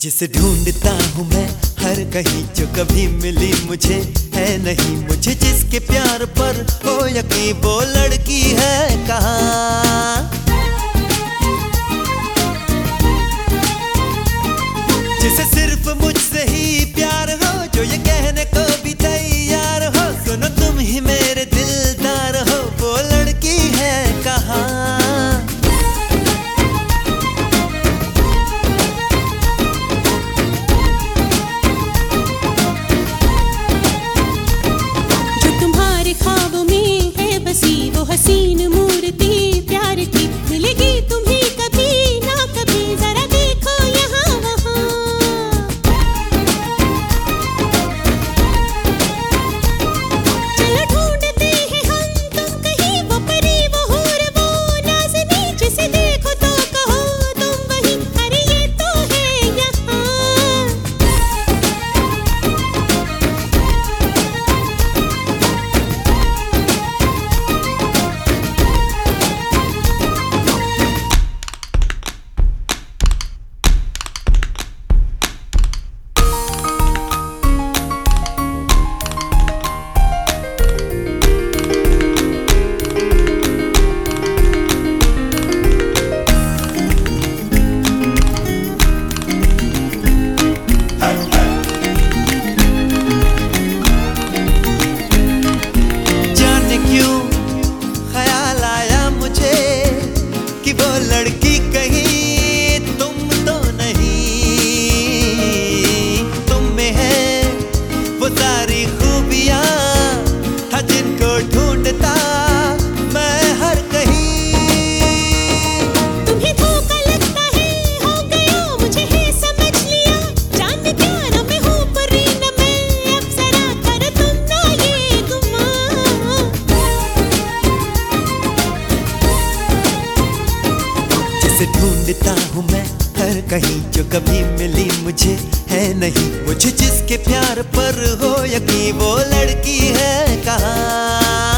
जिसे ढूंढता हूँ मैं, हर कहीं जो कभी मिली मुझे है नहीं। मुझे जिसके प्यार पर हो यकीन वो लड़की है, कहा फिरता हूँ मैं हर कहीं जो कभी मिली मुझे है नहीं। मुझे जिसके प्यार पर हो यकीन, वो लड़की है कहा?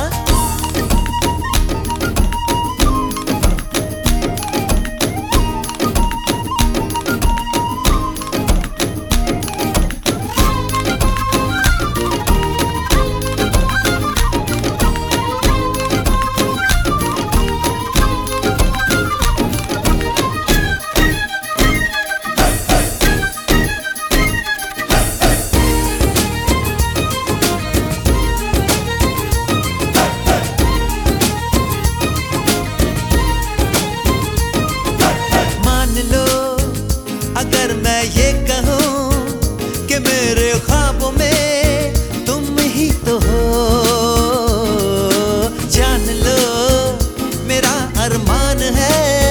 one hand.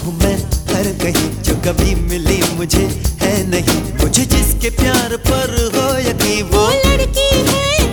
हूँ मैं हर कहीं। जो कभी मिली मुझे है नहीं। मुझे जिसके प्यार पर हो यकीन वो लड़की है